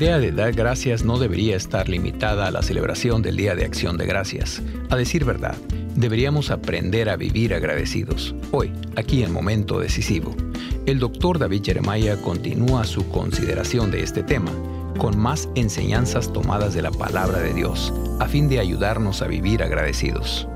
idea de dar gracias no debería estar limitada a la celebración del Día de Acción de Gracias. A decir verdad, deberíamos aprender a vivir agradecidos. Hoy, aquí en Momento Decisivo, el doctor David Jeremiah continúa su consideración de este tema con más enseñanzas tomadas de la palabra de Dios, a fin de ayudarnos a vivir agradecidos.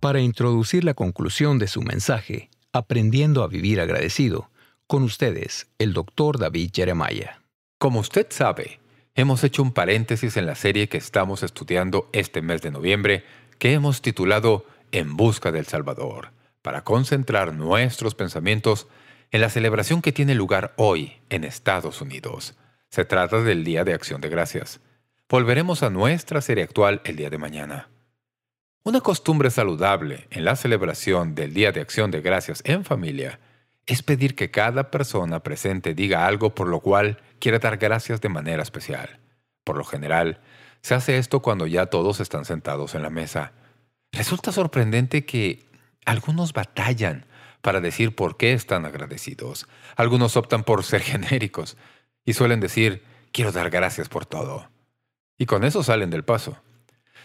Para introducir la conclusión de su mensaje, Aprendiendo a vivir agradecido, con ustedes, el doctor David Jeremiah. Como usted sabe, hemos hecho un paréntesis en la serie que estamos estudiando este mes de noviembre, que hemos titulado En busca del Salvador, para concentrar nuestros pensamientos en la celebración que tiene lugar hoy en Estados Unidos. Se trata del Día de Acción de Gracias. Volveremos a nuestra serie actual el día de mañana. Una costumbre saludable en la celebración del Día de Acción de Gracias en familia es pedir que cada persona presente diga algo por lo cual quiere dar gracias de manera especial. Por lo general, se hace esto cuando ya todos están sentados en la mesa. Resulta sorprendente que algunos batallan para decir por qué están agradecidos. Algunos optan por ser genéricos y suelen decir, quiero dar gracias por todo. Y con eso salen del paso.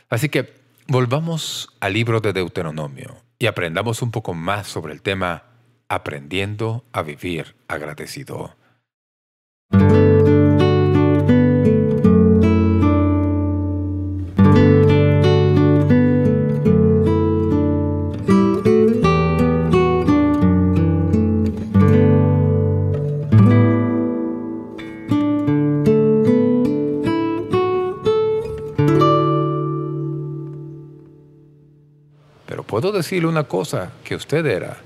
Así que Volvamos al libro de Deuteronomio y aprendamos un poco más sobre el tema Aprendiendo a vivir agradecido. Decirle una cosa que usted era.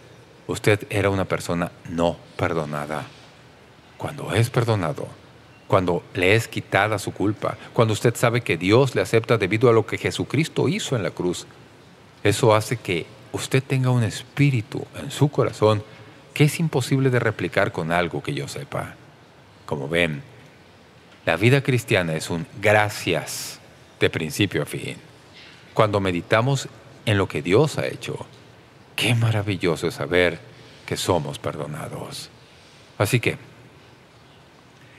Usted era una persona no perdonada. Cuando es perdonado, cuando le es quitada su culpa, cuando usted sabe que Dios le acepta debido a lo que Jesucristo hizo en la cruz, eso hace que usted tenga un espíritu en su corazón que es imposible de replicar con algo que yo sepa. Como ven, la vida cristiana es un gracias de principio a fin. Cuando meditamos en lo que Dios ha hecho. Qué maravilloso es saber que somos perdonados. Así que,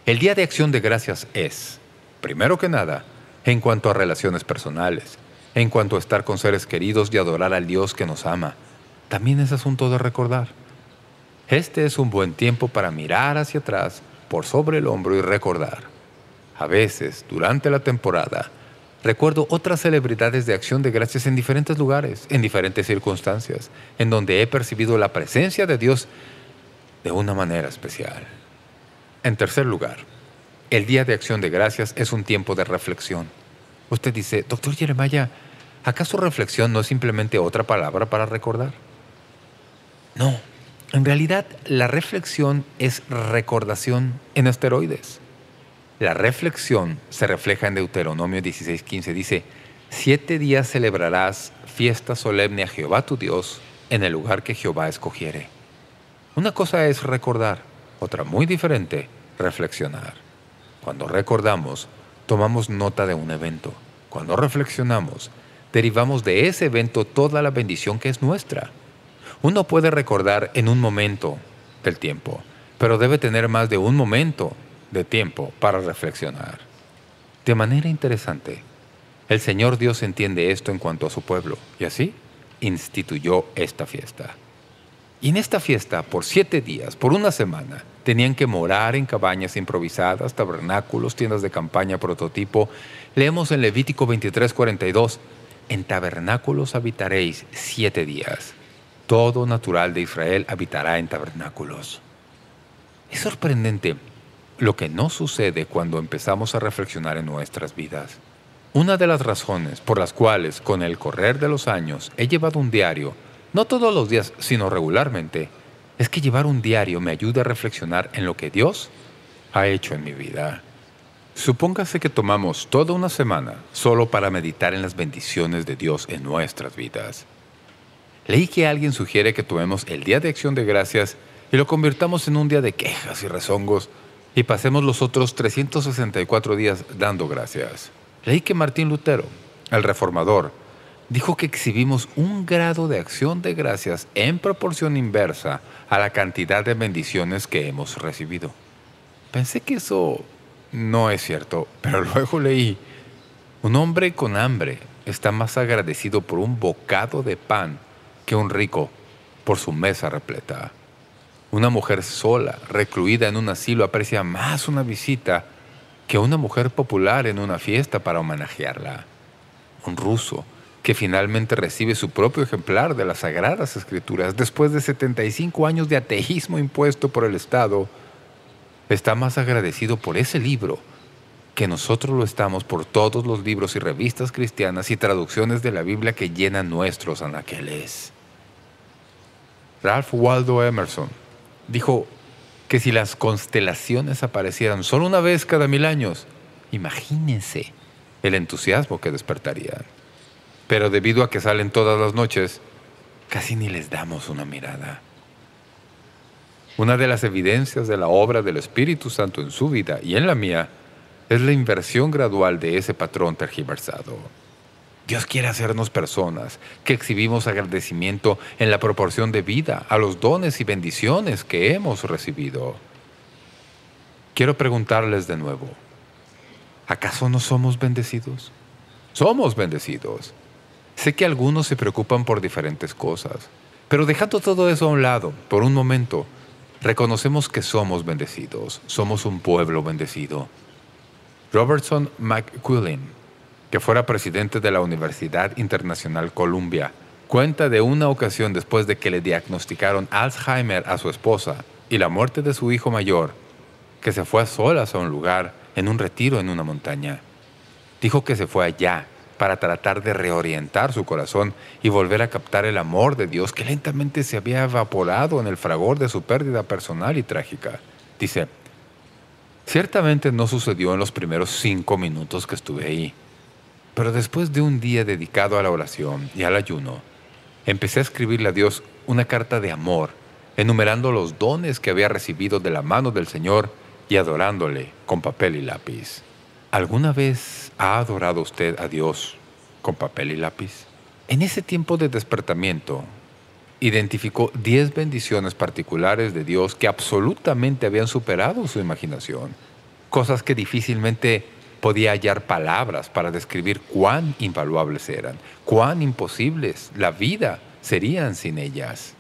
el Día de Acción de Gracias es, primero que nada, en cuanto a relaciones personales, en cuanto a estar con seres queridos y adorar al Dios que nos ama. También es asunto de recordar. Este es un buen tiempo para mirar hacia atrás, por sobre el hombro y recordar. A veces, durante la temporada, Recuerdo otras celebridades de acción de gracias en diferentes lugares, en diferentes circunstancias, en donde he percibido la presencia de Dios de una manera especial. En tercer lugar, el Día de Acción de Gracias es un tiempo de reflexión. Usted dice, Doctor Jeremiah, ¿acaso reflexión no es simplemente otra palabra para recordar? No, en realidad la reflexión es recordación en esteroides. La reflexión se refleja en Deuteronomio 16.15. Dice, Siete días celebrarás fiesta solemne a Jehová tu Dios en el lugar que Jehová escogiere. Una cosa es recordar, otra muy diferente, reflexionar. Cuando recordamos, tomamos nota de un evento. Cuando reflexionamos, derivamos de ese evento toda la bendición que es nuestra. Uno puede recordar en un momento del tiempo, pero debe tener más de un momento de tiempo para reflexionar. De manera interesante, el Señor Dios entiende esto en cuanto a su pueblo, y así instituyó esta fiesta. Y en esta fiesta, por siete días, por una semana, tenían que morar en cabañas improvisadas, tabernáculos, tiendas de campaña prototipo. Leemos en Levítico 23:42, «En tabernáculos habitaréis siete días. Todo natural de Israel habitará en tabernáculos». Es sorprendente lo que no sucede cuando empezamos a reflexionar en nuestras vidas. Una de las razones por las cuales con el correr de los años he llevado un diario, no todos los días, sino regularmente, es que llevar un diario me ayuda a reflexionar en lo que Dios ha hecho en mi vida. Supóngase que tomamos toda una semana solo para meditar en las bendiciones de Dios en nuestras vidas. Leí que alguien sugiere que tomemos el Día de Acción de Gracias y lo convirtamos en un día de quejas y rezongos y pasemos los otros 364 días dando gracias. Leí que Martín Lutero, el reformador, dijo que exhibimos un grado de acción de gracias en proporción inversa a la cantidad de bendiciones que hemos recibido. Pensé que eso no es cierto, pero luego leí, un hombre con hambre está más agradecido por un bocado de pan que un rico por su mesa repleta. Una mujer sola, recluida en un asilo, aprecia más una visita que una mujer popular en una fiesta para homenajearla. Un ruso que finalmente recibe su propio ejemplar de las Sagradas Escrituras después de 75 años de ateísmo impuesto por el Estado, está más agradecido por ese libro que nosotros lo estamos por todos los libros y revistas cristianas y traducciones de la Biblia que llenan nuestros anaqueles. Ralph Waldo Emerson dijo que si las constelaciones aparecieran solo una vez cada mil años, imagínense el entusiasmo que despertarían. Pero debido a que salen todas las noches, casi ni les damos una mirada. Una de las evidencias de la obra del Espíritu Santo en su vida y en la mía es la inversión gradual de ese patrón tergiversado. Dios quiere hacernos personas que exhibimos agradecimiento en la proporción de vida a los dones y bendiciones que hemos recibido. Quiero preguntarles de nuevo, ¿acaso no somos bendecidos? Somos bendecidos. Sé que algunos se preocupan por diferentes cosas, pero dejando todo eso a un lado, por un momento, Reconocemos que somos bendecidos, somos un pueblo bendecido. Robertson McQuillan, que fuera presidente de la Universidad Internacional Columbia, cuenta de una ocasión después de que le diagnosticaron Alzheimer a su esposa y la muerte de su hijo mayor, que se fue a solas a un lugar, en un retiro en una montaña. Dijo que se fue allá, para tratar de reorientar su corazón y volver a captar el amor de Dios que lentamente se había evaporado en el fragor de su pérdida personal y trágica. Dice, ciertamente no sucedió en los primeros cinco minutos que estuve ahí, pero después de un día dedicado a la oración y al ayuno, empecé a escribirle a Dios una carta de amor, enumerando los dones que había recibido de la mano del Señor y adorándole con papel y lápiz. ¿Alguna vez ha adorado usted a Dios con papel y lápiz? En ese tiempo de despertamiento, identificó diez bendiciones particulares de Dios que absolutamente habían superado su imaginación. Cosas que difícilmente podía hallar palabras para describir cuán invaluables eran, cuán imposibles la vida serían sin ellas.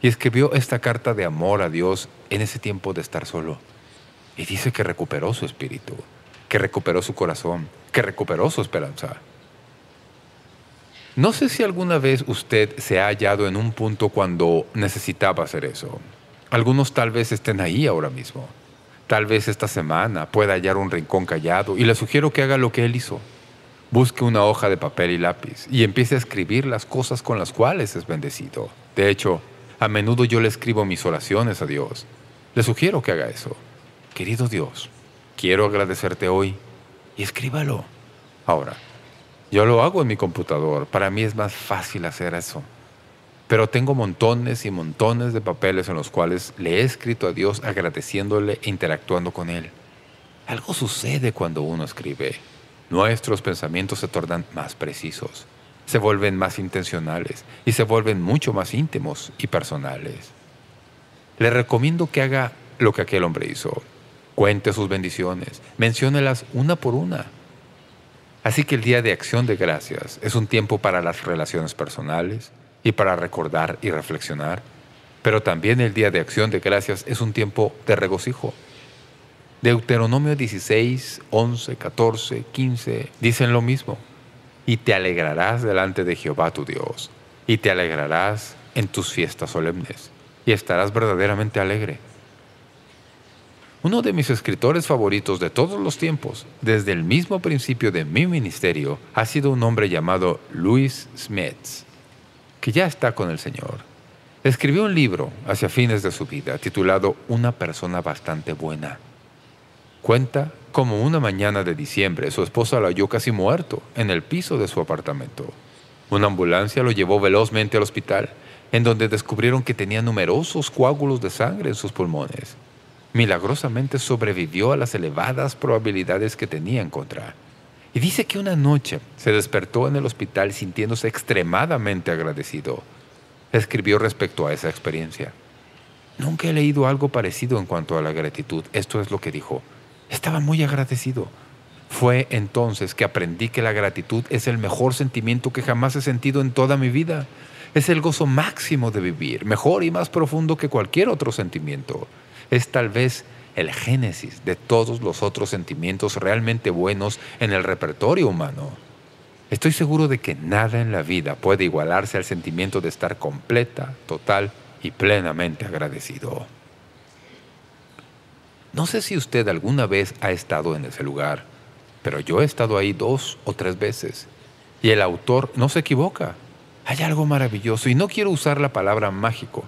Y escribió esta carta de amor a Dios en ese tiempo de estar solo. Y dice que recuperó su espíritu que recuperó su corazón, que recuperó su esperanza. No sé si alguna vez usted se ha hallado en un punto cuando necesitaba hacer eso. Algunos tal vez estén ahí ahora mismo. Tal vez esta semana pueda hallar un rincón callado y le sugiero que haga lo que él hizo. Busque una hoja de papel y lápiz y empiece a escribir las cosas con las cuales es bendecido. De hecho, a menudo yo le escribo mis oraciones a Dios. Le sugiero que haga eso. Querido Dios, quiero agradecerte hoy y escríbalo. Ahora, yo lo hago en mi computador, para mí es más fácil hacer eso. Pero tengo montones y montones de papeles en los cuales le he escrito a Dios agradeciéndole e interactuando con Él. Algo sucede cuando uno escribe. Nuestros pensamientos se tornan más precisos, se vuelven más intencionales y se vuelven mucho más íntimos y personales. Le recomiendo que haga lo que aquel hombre hizo. Cuente sus bendiciones, menciónelas una por una. Así que el Día de Acción de Gracias es un tiempo para las relaciones personales y para recordar y reflexionar, pero también el Día de Acción de Gracias es un tiempo de regocijo. Deuteronomio 16, 11, 14, 15 dicen lo mismo. Y te alegrarás delante de Jehová tu Dios, y te alegrarás en tus fiestas solemnes, y estarás verdaderamente alegre. Uno de mis escritores favoritos de todos los tiempos, desde el mismo principio de mi ministerio, ha sido un hombre llamado Louis Smith, que ya está con el Señor. Escribió un libro hacia fines de su vida titulado Una persona bastante buena. Cuenta cómo una mañana de diciembre su esposa lo halló casi muerto en el piso de su apartamento. Una ambulancia lo llevó velozmente al hospital, en donde descubrieron que tenía numerosos coágulos de sangre en sus pulmones milagrosamente sobrevivió a las elevadas probabilidades que tenía en contra. Y dice que una noche se despertó en el hospital sintiéndose extremadamente agradecido. Escribió respecto a esa experiencia. Nunca he leído algo parecido en cuanto a la gratitud. Esto es lo que dijo. Estaba muy agradecido. Fue entonces que aprendí que la gratitud es el mejor sentimiento que jamás he sentido en toda mi vida. Es el gozo máximo de vivir, mejor y más profundo que cualquier otro sentimiento. Es tal vez el génesis de todos los otros sentimientos realmente buenos en el repertorio humano. Estoy seguro de que nada en la vida puede igualarse al sentimiento de estar completa, total y plenamente agradecido. No sé si usted alguna vez ha estado en ese lugar, pero yo he estado ahí dos o tres veces. Y el autor no se equivoca. Hay algo maravilloso, y no quiero usar la palabra mágico,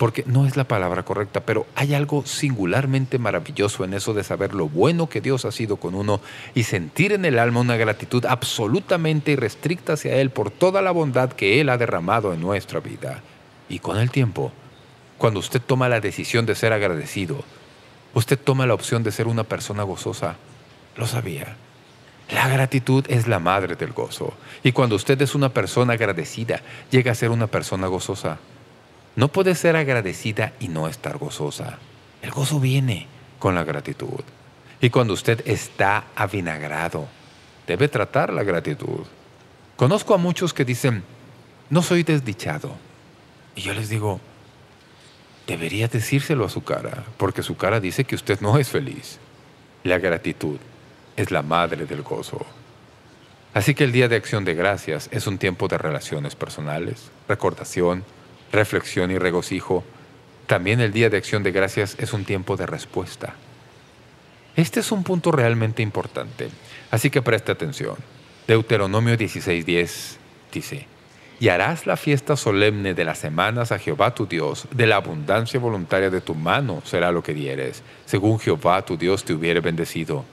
porque no es la palabra correcta, pero hay algo singularmente maravilloso en eso de saber lo bueno que Dios ha sido con uno y sentir en el alma una gratitud absolutamente irrestricta hacia Él por toda la bondad que Él ha derramado en nuestra vida. Y con el tiempo, cuando usted toma la decisión de ser agradecido, usted toma la opción de ser una persona gozosa, lo sabía. La gratitud es la madre del gozo. Y cuando usted es una persona agradecida, llega a ser una persona gozosa. No puede ser agradecida y no estar gozosa. El gozo viene con la gratitud. Y cuando usted está avinagrado, debe tratar la gratitud. Conozco a muchos que dicen, no soy desdichado. Y yo les digo, debería decírselo a su cara, porque su cara dice que usted no es feliz. La gratitud es la madre del gozo. Así que el Día de Acción de Gracias es un tiempo de relaciones personales, recordación, reflexión y regocijo. También el Día de Acción de Gracias es un tiempo de respuesta. Este es un punto realmente importante, así que preste atención. Deuteronomio 16.10 dice, «Y harás la fiesta solemne de las semanas a Jehová tu Dios, de la abundancia voluntaria de tu mano será lo que dieres, según Jehová tu Dios te hubiere bendecido»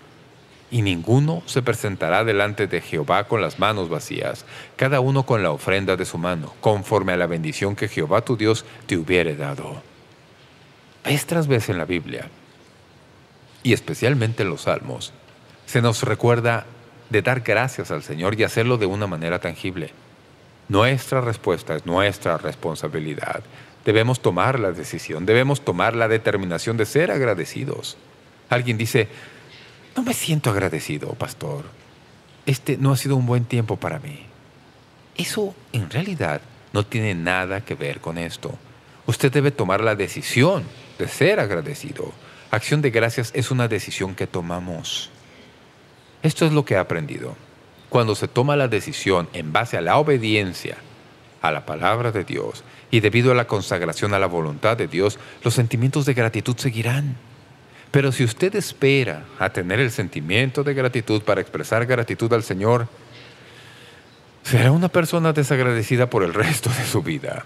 y ninguno se presentará delante de Jehová con las manos vacías, cada uno con la ofrenda de su mano, conforme a la bendición que Jehová tu Dios te hubiere dado. Vez tras vez en la Biblia, y especialmente en los Salmos, se nos recuerda de dar gracias al Señor y hacerlo de una manera tangible. Nuestra respuesta es nuestra responsabilidad. Debemos tomar la decisión, debemos tomar la determinación de ser agradecidos. Alguien dice, no me siento agradecido, pastor. Este no ha sido un buen tiempo para mí. Eso, en realidad, no tiene nada que ver con esto. Usted debe tomar la decisión de ser agradecido. Acción de gracias es una decisión que tomamos. Esto es lo que he aprendido. Cuando se toma la decisión en base a la obediencia a la palabra de Dios y debido a la consagración a la voluntad de Dios, los sentimientos de gratitud seguirán. Pero si usted espera a tener el sentimiento de gratitud para expresar gratitud al Señor, será una persona desagradecida por el resto de su vida.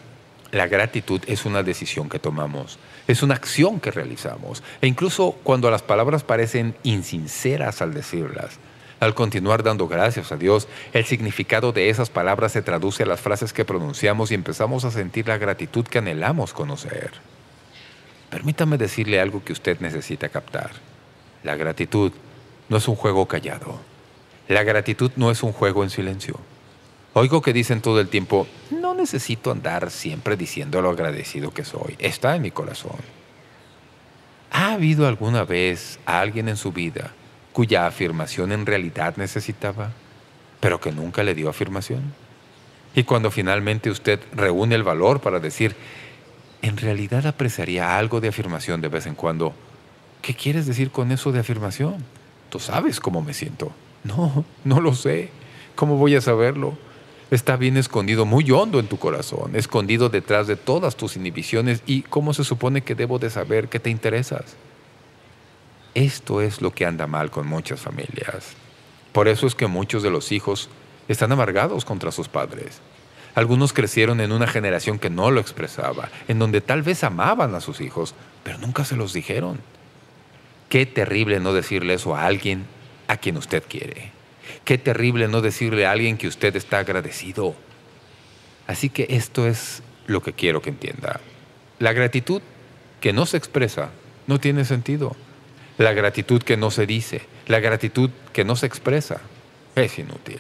La gratitud es una decisión que tomamos, es una acción que realizamos. E incluso cuando las palabras parecen insinceras al decirlas, al continuar dando gracias a Dios, el significado de esas palabras se traduce a las frases que pronunciamos y empezamos a sentir la gratitud que anhelamos conocer. Permítame decirle algo que usted necesita captar. La gratitud no es un juego callado. La gratitud no es un juego en silencio. Oigo que dicen todo el tiempo, no necesito andar siempre diciendo lo agradecido que soy. Está en mi corazón. ¿Ha habido alguna vez a alguien en su vida cuya afirmación en realidad necesitaba, pero que nunca le dio afirmación? Y cuando finalmente usted reúne el valor para decir, en realidad apreciaría algo de afirmación de vez en cuando. ¿Qué quieres decir con eso de afirmación? Tú sabes cómo me siento. No, no lo sé. ¿Cómo voy a saberlo? Está bien escondido, muy hondo en tu corazón, escondido detrás de todas tus inhibiciones. ¿Y cómo se supone que debo de saber que te interesas? Esto es lo que anda mal con muchas familias. Por eso es que muchos de los hijos están amargados contra sus padres. Algunos crecieron en una generación que no lo expresaba, en donde tal vez amaban a sus hijos, pero nunca se los dijeron. Qué terrible no decirle eso a alguien a quien usted quiere. Qué terrible no decirle a alguien que usted está agradecido. Así que esto es lo que quiero que entienda. La gratitud que no se expresa no tiene sentido. La gratitud que no se dice, la gratitud que no se expresa, Es inútil.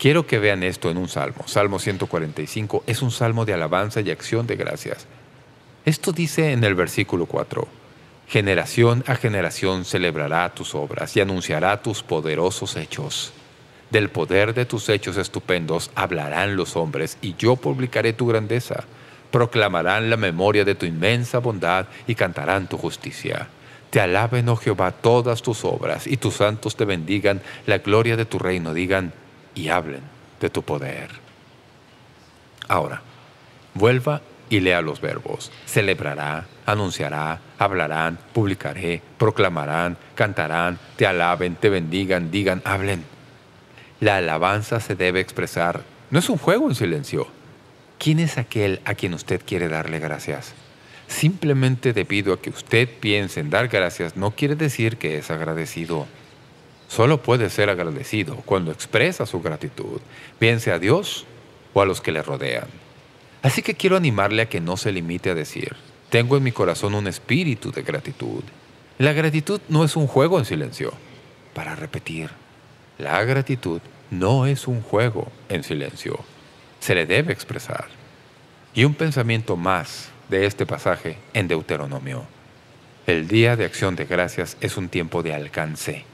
Quiero que vean esto en un salmo. Salmo 145 es un salmo de alabanza y acción de gracias. Esto dice en el versículo 4. Generación a generación celebrará tus obras y anunciará tus poderosos hechos. Del poder de tus hechos estupendos hablarán los hombres, y yo publicaré tu grandeza. Proclamarán la memoria de tu inmensa bondad y cantarán tu justicia. Te alaben, oh Jehová, todas tus obras, y tus santos te bendigan la gloria de tu reino, digan y hablen de tu poder. Ahora, vuelva y lea los verbos. Celebrará, anunciará, hablarán, publicaré, proclamarán, cantarán, te alaben, te bendigan, digan, hablen. La alabanza se debe expresar. No es un juego en silencio. ¿Quién es aquel a quien usted quiere darle gracias? Simplemente debido a que usted piense en dar gracias no quiere decir que es agradecido. Solo puede ser agradecido cuando expresa su gratitud, bien sea a Dios o a los que le rodean. Así que quiero animarle a que no se limite a decir, tengo en mi corazón un espíritu de gratitud. La gratitud no es un juego en silencio. Para repetir, la gratitud no es un juego en silencio. Se le debe expresar. Y un pensamiento más de este pasaje en Deuteronomio. El Día de Acción de Gracias es un tiempo de alcance.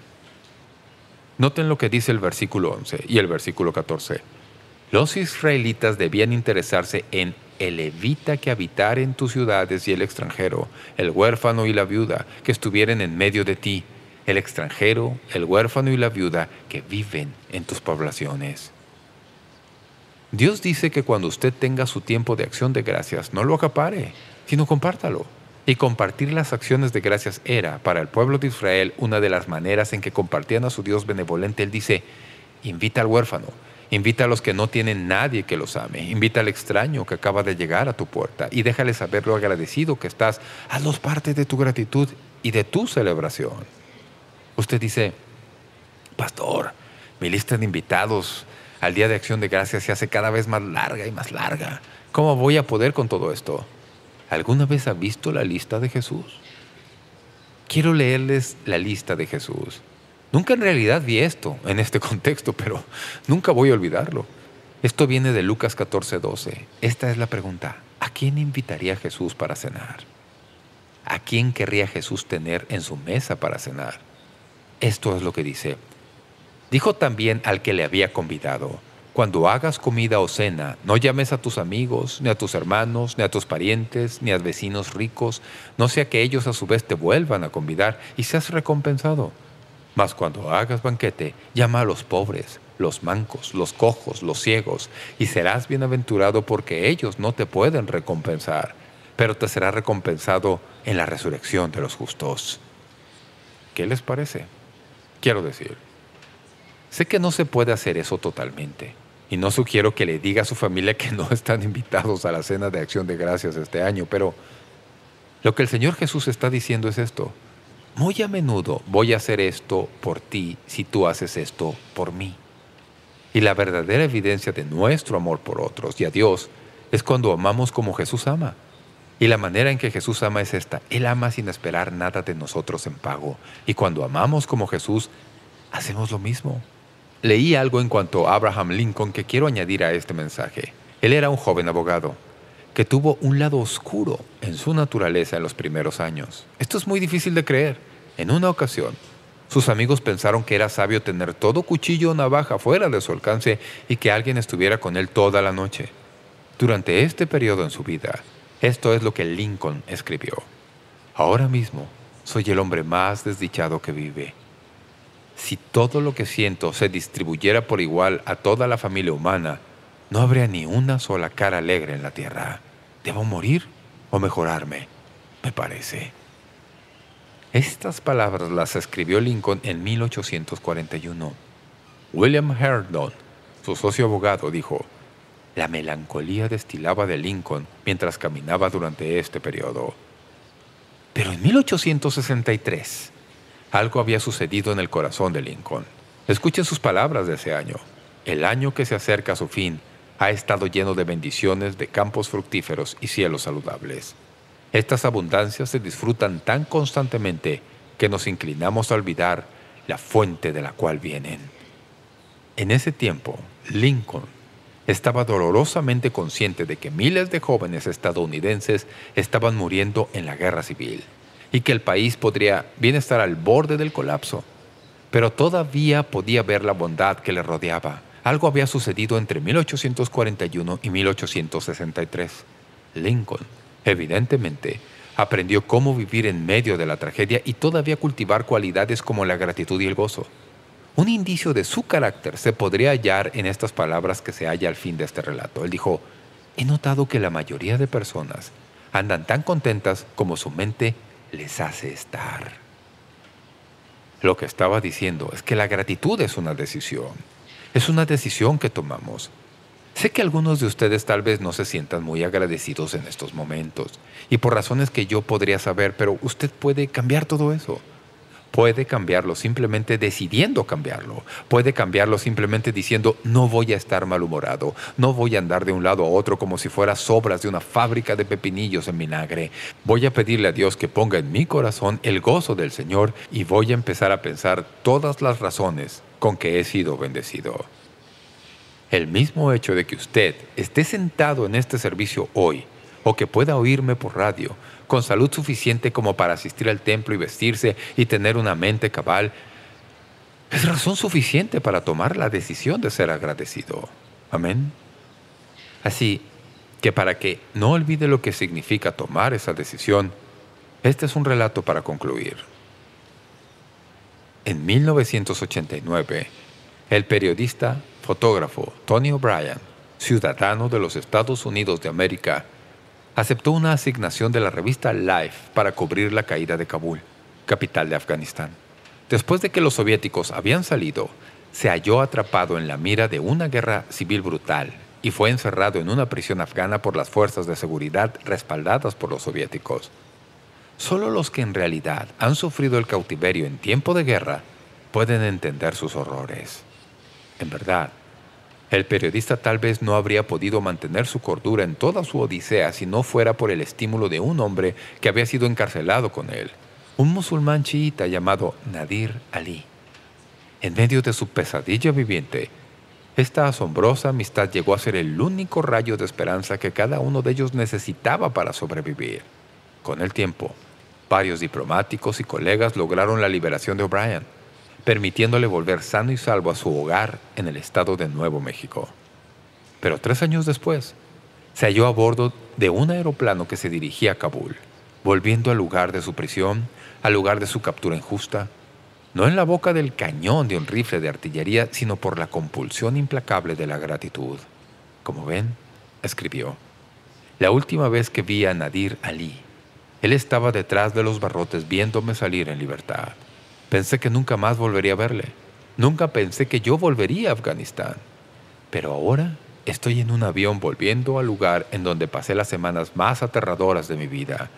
Noten lo que dice el versículo 11 y el versículo 14. Los israelitas debían interesarse en el levita que habitara en tus ciudades y el extranjero, el huérfano y la viuda que estuvieran en medio de ti, el extranjero, el huérfano y la viuda que viven en tus poblaciones. Dios dice que cuando usted tenga su tiempo de acción de gracias, no lo acapare, sino compártalo. Y compartir las acciones de gracias era, para el pueblo de Israel, una de las maneras en que compartían a su Dios benevolente. Él dice, invita al huérfano, invita a los que no tienen nadie que los ame, invita al extraño que acaba de llegar a tu puerta y déjale saber lo agradecido que estás. Hazlos parte de tu gratitud y de tu celebración. Usted dice, Pastor, mi lista de invitados al Día de Acción de Gracias se hace cada vez más larga y más larga. ¿Cómo voy a poder con todo esto? ¿Alguna vez ha visto la lista de Jesús? Quiero leerles la lista de Jesús. Nunca en realidad vi esto en este contexto, pero nunca voy a olvidarlo. Esto viene de Lucas 14, 12. Esta es la pregunta. ¿A quién invitaría Jesús para cenar? ¿A quién querría Jesús tener en su mesa para cenar? Esto es lo que dice. Dijo también al que le había convidado, Cuando hagas comida o cena, no llames a tus amigos, ni a tus hermanos, ni a tus parientes, ni a vecinos ricos, no sea que ellos a su vez te vuelvan a convidar y seas recompensado. Mas cuando hagas banquete, llama a los pobres, los mancos, los cojos, los ciegos, y serás bienaventurado porque ellos no te pueden recompensar, pero te será recompensado en la resurrección de los justos. ¿Qué les parece? Quiero decir, sé que no se puede hacer eso totalmente, y no sugiero que le diga a su familia que no están invitados a la cena de acción de gracias este año, pero lo que el Señor Jesús está diciendo es esto. Muy a menudo voy a hacer esto por ti si tú haces esto por mí. Y la verdadera evidencia de nuestro amor por otros y a Dios es cuando amamos como Jesús ama. Y la manera en que Jesús ama es esta. Él ama sin esperar nada de nosotros en pago. Y cuando amamos como Jesús, hacemos lo mismo. Leí algo en cuanto a Abraham Lincoln que quiero añadir a este mensaje. Él era un joven abogado que tuvo un lado oscuro en su naturaleza en los primeros años. Esto es muy difícil de creer. En una ocasión, sus amigos pensaron que era sabio tener todo cuchillo o navaja fuera de su alcance y que alguien estuviera con él toda la noche. Durante este periodo en su vida, esto es lo que Lincoln escribió. Ahora mismo soy el hombre más desdichado que vive. Si todo lo que siento se distribuyera por igual a toda la familia humana, no habría ni una sola cara alegre en la tierra. ¿Debo morir o mejorarme? Me parece. Estas palabras las escribió Lincoln en 1841. William Herndon, su socio abogado, dijo, la melancolía destilaba de Lincoln mientras caminaba durante este periodo. Pero en 1863, algo había sucedido en el corazón de Lincoln. Escuchen sus palabras de ese año. El año que se acerca a su fin ha estado lleno de bendiciones, de campos fructíferos y cielos saludables. Estas abundancias se disfrutan tan constantemente que nos inclinamos a olvidar la fuente de la cual vienen. En ese tiempo, Lincoln estaba dolorosamente consciente de que miles de jóvenes estadounidenses estaban muriendo en la guerra civil y que el país podría bien estar al borde del colapso. Pero todavía podía ver la bondad que le rodeaba. Algo había sucedido entre 1841 y 1863. Lincoln, evidentemente, aprendió cómo vivir en medio de la tragedia y todavía cultivar cualidades como la gratitud y el gozo. Un indicio de su carácter se podría hallar en estas palabras que se halla al fin de este relato. Él dijo, he notado que la mayoría de personas andan tan contentas como su mente les hace estar. Lo que estaba diciendo es que la gratitud es una decisión. Es una decisión que tomamos. Sé que algunos de ustedes tal vez no se sientan muy agradecidos en estos momentos, y por razones que yo podría saber, pero usted puede cambiar todo eso. Puede cambiarlo simplemente decidiendo cambiarlo. Puede cambiarlo simplemente diciendo no voy a estar malhumorado. No voy a andar de un lado a otro como si fuera sobras de una fábrica de pepinillos en vinagre. Voy a pedirle a Dios que ponga en mi corazón el gozo del Señor y voy a empezar a pensar todas las razones con que he sido bendecido. El mismo hecho de que usted esté sentado en este servicio hoy o que pueda oírme por radio con salud suficiente como para asistir al templo y vestirse y tener una mente cabal, es razón suficiente para tomar la decisión de ser agradecido. Amén. Así que para que no olvide lo que significa tomar esa decisión, este es un relato para concluir. En 1989, el periodista, fotógrafo Tony O'Brien, ciudadano de los Estados Unidos de América, aceptó una asignación de la revista Life para cubrir la caída de Kabul, capital de Afganistán. Después de que los soviéticos habían salido, se halló atrapado en la mira de una guerra civil brutal y fue encerrado en una prisión afgana por las fuerzas de seguridad respaldadas por los soviéticos. Solo los que en realidad han sufrido el cautiverio en tiempo de guerra pueden entender sus horrores. En verdad, el periodista tal vez no habría podido mantener su cordura en toda su odisea si no fuera por el estímulo de un hombre que había sido encarcelado con él, un musulmán chiita llamado Nadir Ali. En medio de su pesadilla viviente, esta asombrosa amistad llegó a ser el único rayo de esperanza que cada uno de ellos necesitaba para sobrevivir. Con el tiempo, varios diplomáticos y colegas lograron la liberación de O'Brien permitiéndole volver sano y salvo a su hogar en el estado de Nuevo México. Pero tres años después, se halló a bordo de un aeroplano que se dirigía a Kabul, volviendo al lugar de su prisión, al lugar de su captura injusta, no en la boca del cañón de un rifle de artillería, sino por la compulsión implacable de la gratitud. Como ven, escribió, la última vez que vi a Nadir Ali, él estaba detrás de los barrotes viéndome salir en libertad. Pensé que nunca más volvería a verle. Nunca pensé que yo volvería a Afganistán. Pero ahora estoy en un avión volviendo al lugar en donde pasé las semanas más aterradoras de mi vida.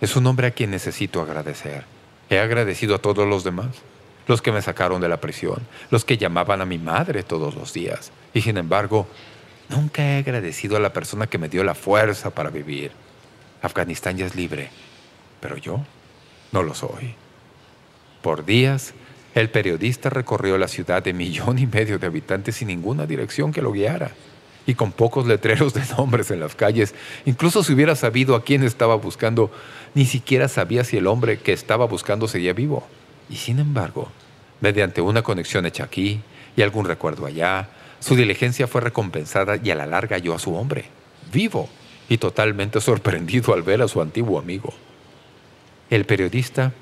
Es un hombre a quien necesito agradecer. He agradecido a todos los demás. Los que me sacaron de la prisión. Los que llamaban a mi madre todos los días. Y sin embargo, nunca he agradecido a la persona que me dio la fuerza para vivir. Afganistán ya es libre. Pero yo no lo soy. Por días, el periodista recorrió la ciudad de millón y medio de habitantes sin ninguna dirección que lo guiara y con pocos letreros de nombres en las calles. Incluso si hubiera sabido a quién estaba buscando, ni siquiera sabía si el hombre que estaba buscando seguía vivo. Y sin embargo, mediante una conexión hecha aquí y algún recuerdo allá, su diligencia fue recompensada y a la larga halló a su hombre, vivo y totalmente sorprendido al ver a su antiguo amigo. El periodista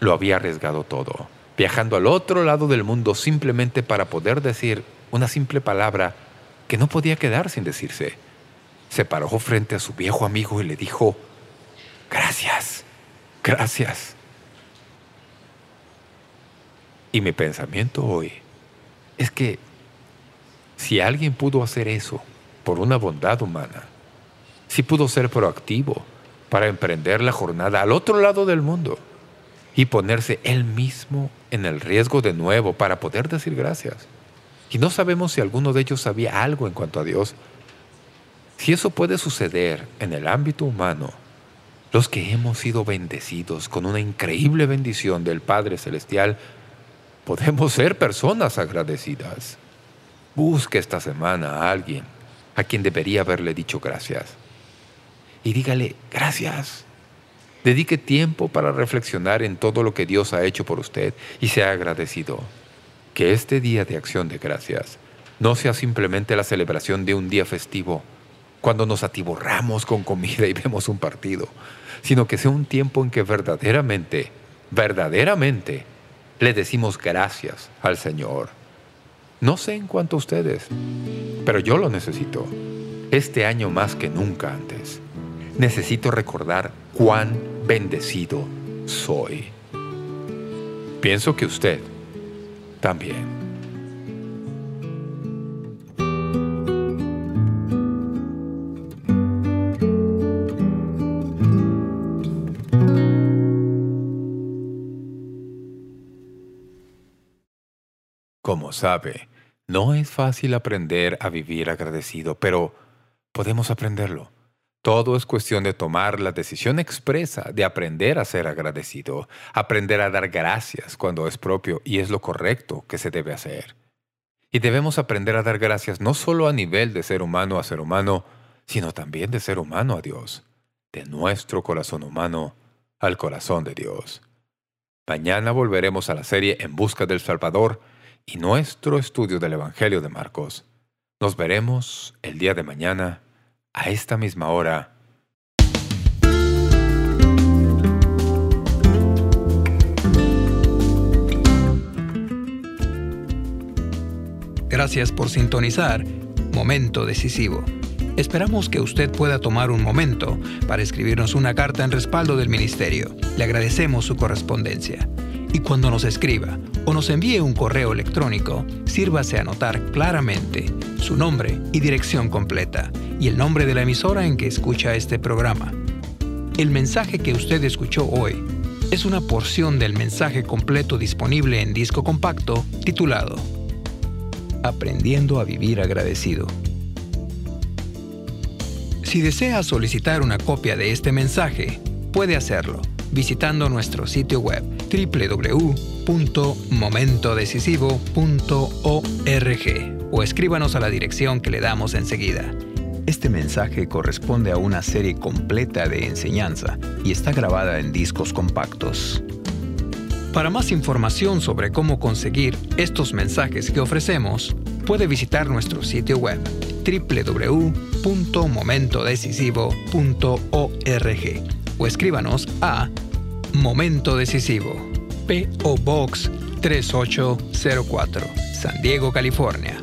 lo había arriesgado todo, viajando al otro lado del mundo simplemente para poder decir una simple palabra que no podía quedar sin decirse. Se paró frente a su viejo amigo y le dijo, «Gracias, gracias». Y mi pensamiento hoy es que si alguien pudo hacer eso por una bondad humana, si pudo ser proactivo para emprender la jornada al otro lado del mundo, y ponerse él mismo en el riesgo de nuevo para poder decir gracias. Y no sabemos si alguno de ellos sabía algo en cuanto a Dios. Si eso puede suceder en el ámbito humano, los que hemos sido bendecidos con una increíble bendición del Padre Celestial, podemos ser personas agradecidas. Busque esta semana a alguien a quien debería haberle dicho gracias. Y dígale gracias. Dedique tiempo para reflexionar en todo lo que Dios ha hecho por usted y sea agradecido. Que este día de acción de gracias no sea simplemente la celebración de un día festivo, cuando nos atiborramos con comida y vemos un partido, sino que sea un tiempo en que verdaderamente, verdaderamente, le decimos gracias al Señor. No sé en cuanto a ustedes, pero yo lo necesito. Este año más que nunca antes. Necesito recordar cuán bendecido soy. Pienso que usted también. Como sabe, no es fácil aprender a vivir agradecido, pero podemos aprenderlo. Todo es cuestión de tomar la decisión expresa de aprender a ser agradecido, aprender a dar gracias cuando es propio y es lo correcto que se debe hacer. Y debemos aprender a dar gracias no solo a nivel de ser humano a ser humano, sino también de ser humano a Dios, de nuestro corazón humano al corazón de Dios. Mañana volveremos a la serie En Busca del Salvador y nuestro estudio del Evangelio de Marcos. Nos veremos el día de mañana a esta misma hora. Gracias por sintonizar Momento Decisivo. Esperamos que usted pueda tomar un momento para escribirnos una carta en respaldo del Ministerio. Le agradecemos su correspondencia. Y cuando nos escriba o nos envíe un correo electrónico, sírvase a anotar claramente su nombre y dirección completa y el nombre de la emisora en que escucha este programa. El mensaje que usted escuchó hoy es una porción del mensaje completo disponible en disco compacto titulado Aprendiendo a vivir agradecido. Si desea solicitar una copia de este mensaje, puede hacerlo visitando nuestro sitio web www.momentodecisivo.org o escríbanos a la dirección que le damos enseguida. Este mensaje corresponde a una serie completa de enseñanza y está grabada en discos compactos. Para más información sobre cómo conseguir estos mensajes que ofrecemos, puede visitar nuestro sitio web www.momentodecisivo.org o escríbanos a Momento Decisivo, P.O. Box 3804, San Diego, California